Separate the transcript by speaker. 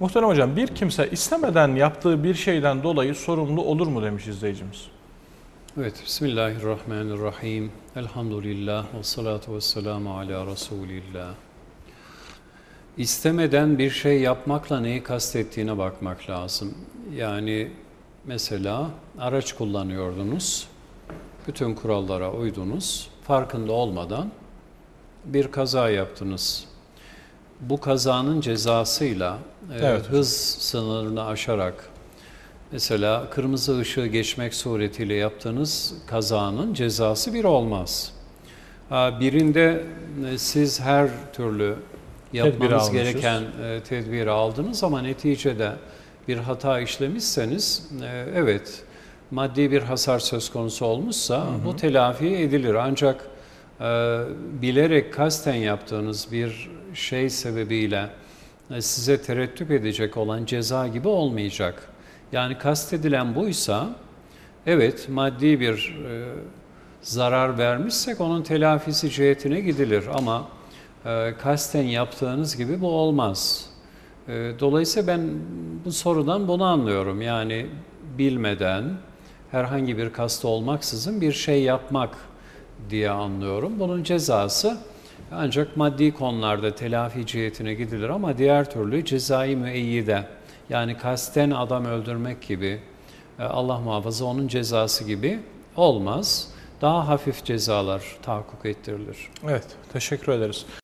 Speaker 1: Muhterem hocam bir kimse istemeden yaptığı bir şeyden dolayı sorumlu olur mu demiş izleyicimiz.
Speaker 2: Evet, Bismillahirrahmanirrahim. Elhamdülillah ve salatu ve selamu ala Resulillah. İstemeden bir şey yapmakla neyi kastettiğine bakmak lazım. Yani mesela araç kullanıyordunuz, bütün kurallara uydunuz, farkında olmadan bir kaza yaptınız. Bu kazanın cezasıyla e,
Speaker 1: Evet.
Speaker 2: hız sınırını aşarak Mesela kırmızı ışığı geçmek suretiyle yaptığınız kazanın cezası bir olmaz. Birinde e, siz her türlü yapmanız gereken e, tedbiri aldınız ama neticede bir hata işlemişseniz e, evet maddi bir hasar söz konusu olmuşsa bu telafi edilir. Ancak e, bilerek kasten yaptığınız bir şey sebebiyle e, size terettüp edecek olan ceza gibi olmayacak. Yani kastedilen buysa evet maddi bir e, zarar vermişsek onun telafisi cihetine gidilir ama e, kasten yaptığınız gibi bu olmaz. E, dolayısıyla ben bu sorudan bunu anlıyorum. Yani bilmeden herhangi bir kastı olmaksızın bir şey yapmak diye anlıyorum. Bunun cezası ancak maddi konularda telafi cihetine gidilir ama diğer türlü cezai müeyyide yani kasten adam öldürmek gibi e, Allah muhafaza onun cezası gibi olmaz. Daha hafif cezalar tahakkuk ettirilir.
Speaker 1: Evet teşekkür ederiz.